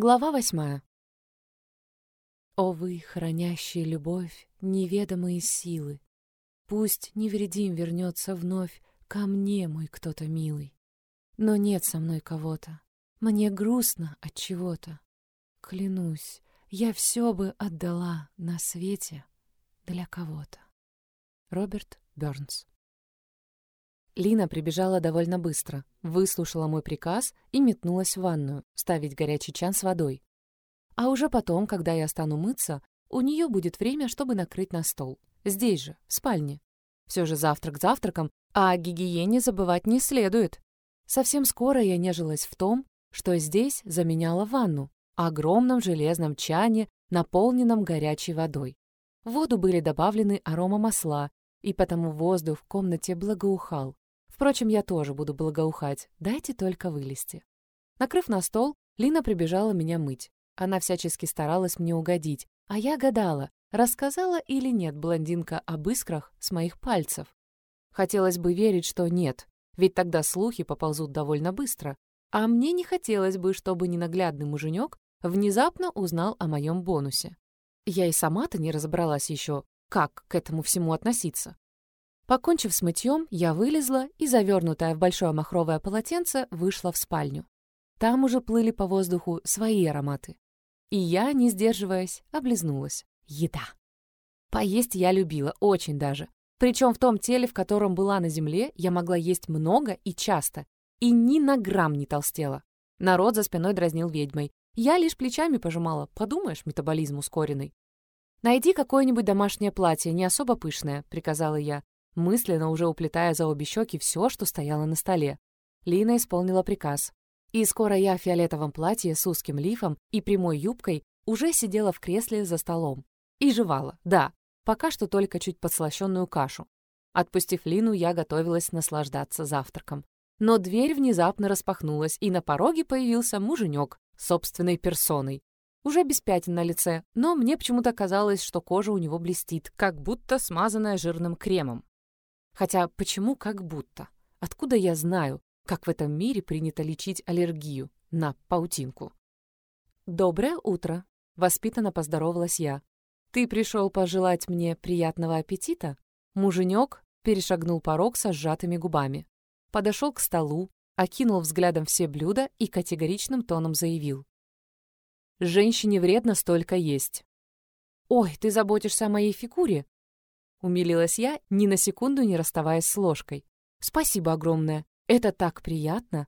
Глава восьмая. О вы, хранящие любовь, неведомые силы, Пусть невредим вернется вновь ко мне мой кто-то милый. Но нет со мной кого-то, мне грустно от чего-то. Клянусь, я все бы отдала на свете для кого-то. Роберт Бёрнс Лина прибежала довольно быстро, выслушала мой приказ и метнулась в ванную, ставить горячий чан с водой. А уже потом, когда я стану мыться, у нее будет время, чтобы накрыть на стол. Здесь же, в спальне. Все же завтрак завтраком, а о гигиене забывать не следует. Совсем скоро я нежилась в том, что здесь заменяла ванну, огромном железном чане, наполненном горячей водой. В воду были добавлены аромамасла, и потому воздух в комнате благоухал. Впрочем, я тоже буду благоухать, дайте только вылезти. Накрыв на стол, Лина прибежала меня мыть. Она всячески старалась мне угодить, а я гадала, рассказала или нет блондинка об искрах с моих пальцев. Хотелось бы верить, что нет, ведь тогда слухи поползут довольно быстро. А мне не хотелось бы, чтобы ненаглядный муженек внезапно узнал о моем бонусе. Я и сама-то не разобралась еще, как к этому всему относиться. Покончив с мытьем, я вылезла и, завернутая в большое махровое полотенце, вышла в спальню. Там уже плыли по воздуху свои ароматы. И я, не сдерживаясь, облизнулась. Еда. Поесть я любила, очень даже. Причем в том теле, в котором была на земле, я могла есть много и часто. И ни на грамм не толстела. Народ за спиной дразнил ведьмой. Я лишь плечами пожимала. Подумаешь, метаболизм ускоренный. «Найди какое-нибудь домашнее платье, не особо пышное», — приказала я мысленно уже уплетая за обе щеки все, что стояло на столе. Лина исполнила приказ. И скоро я в фиолетовом платье с узким лифом и прямой юбкой уже сидела в кресле за столом. И жевала, да, пока что только чуть подслащенную кашу. Отпустив Лину, я готовилась наслаждаться завтраком. Но дверь внезапно распахнулась, и на пороге появился муженек собственной персоной. Уже без пятен на лице, но мне почему-то казалось, что кожа у него блестит, как будто смазанная жирным кремом. Хотя почему как будто? Откуда я знаю, как в этом мире принято лечить аллергию на паутинку? «Доброе утро!» — воспитанно поздоровалась я. «Ты пришел пожелать мне приятного аппетита?» Муженек перешагнул порог со сжатыми губами. Подошел к столу, окинул взглядом все блюда и категоричным тоном заявил. «Женщине вредно столько есть». «Ой, ты заботишься о моей фигуре?» Умилилась я, ни на секунду не расставаясь с ложкой. «Спасибо огромное. Это так приятно.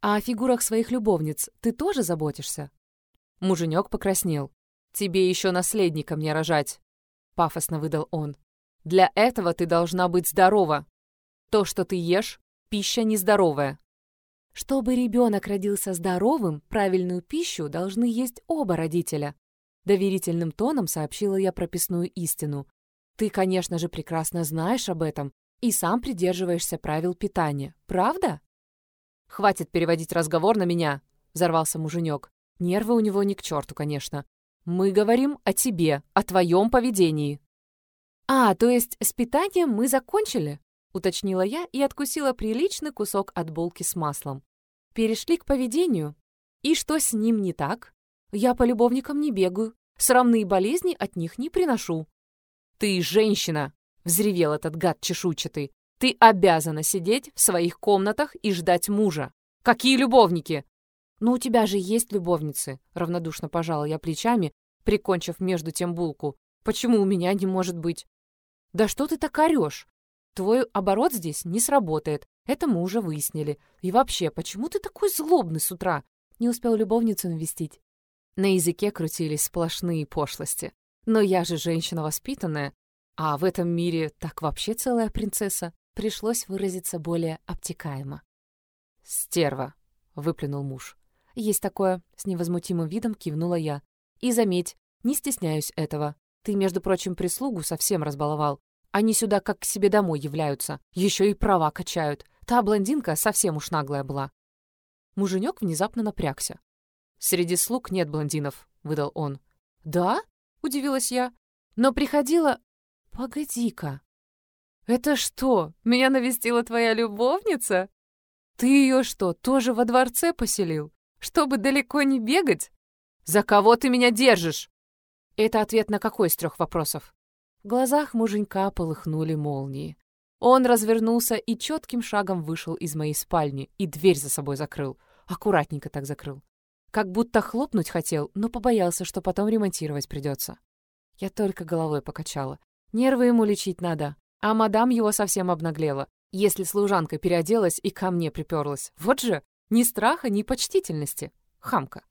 А о фигурах своих любовниц ты тоже заботишься?» Муженек покраснел. «Тебе еще наследника мне рожать», — пафосно выдал он. «Для этого ты должна быть здорова. То, что ты ешь, пища нездоровая». Чтобы ребенок родился здоровым, правильную пищу должны есть оба родителя. Доверительным тоном сообщила я прописную истину, ты, конечно же, прекрасно знаешь об этом и сам придерживаешься правил питания, правда? Хватит переводить разговор на меня, взорвался муженек. Нервы у него ни к черту, конечно. Мы говорим о тебе, о твоем поведении. А, то есть с питанием мы закончили? уточнила я и откусила приличный кусок от булки с маслом. Перешли к поведению. И что с ним не так? Я по любовникам не бегаю, срамные болезни от них не приношу. «Ты женщина!» — взревел этот гад чешуйчатый. «Ты обязана сидеть в своих комнатах и ждать мужа. Какие любовники?» «Ну, у тебя же есть любовницы», — равнодушно пожала я плечами, прикончив между тем булку. «Почему у меня не может быть?» «Да что ты так орешь? Твой оборот здесь не сработает. Это мы уже выяснили. И вообще, почему ты такой злобный с утра?» Не успел любовницу навестить. На языке крутились сплошные пошлости. Но я же женщина воспитанная, а в этом мире так вообще целая принцесса. Пришлось выразиться более обтекаемо. «Стерва!» — выплюнул муж. «Есть такое», — с невозмутимым видом кивнула я. «И заметь, не стесняюсь этого. Ты, между прочим, прислугу совсем разбаловал. Они сюда как к себе домой являются, еще и права качают. Та блондинка совсем уж наглая была». Муженек внезапно напрягся. «Среди слуг нет блондинов», — выдал он. «Да?» — удивилась я. «Но приходила...» «Погоди-ка. Это что, меня навестила твоя любовница? Ты ее что, тоже во дворце поселил? Чтобы далеко не бегать?» «За кого ты меня держишь?» Это ответ на какой из трех вопросов? В глазах муженька полыхнули молнии. Он развернулся и четким шагом вышел из моей спальни и дверь за собой закрыл. Аккуратненько так закрыл. Как будто хлопнуть хотел, но побоялся, что потом ремонтировать придется. Я только головой покачала. Нервы ему лечить надо. А мадам его совсем обнаглела. Если служанка переоделась и ко мне приперлась. Вот же, ни страха, ни почтительности. Хамка.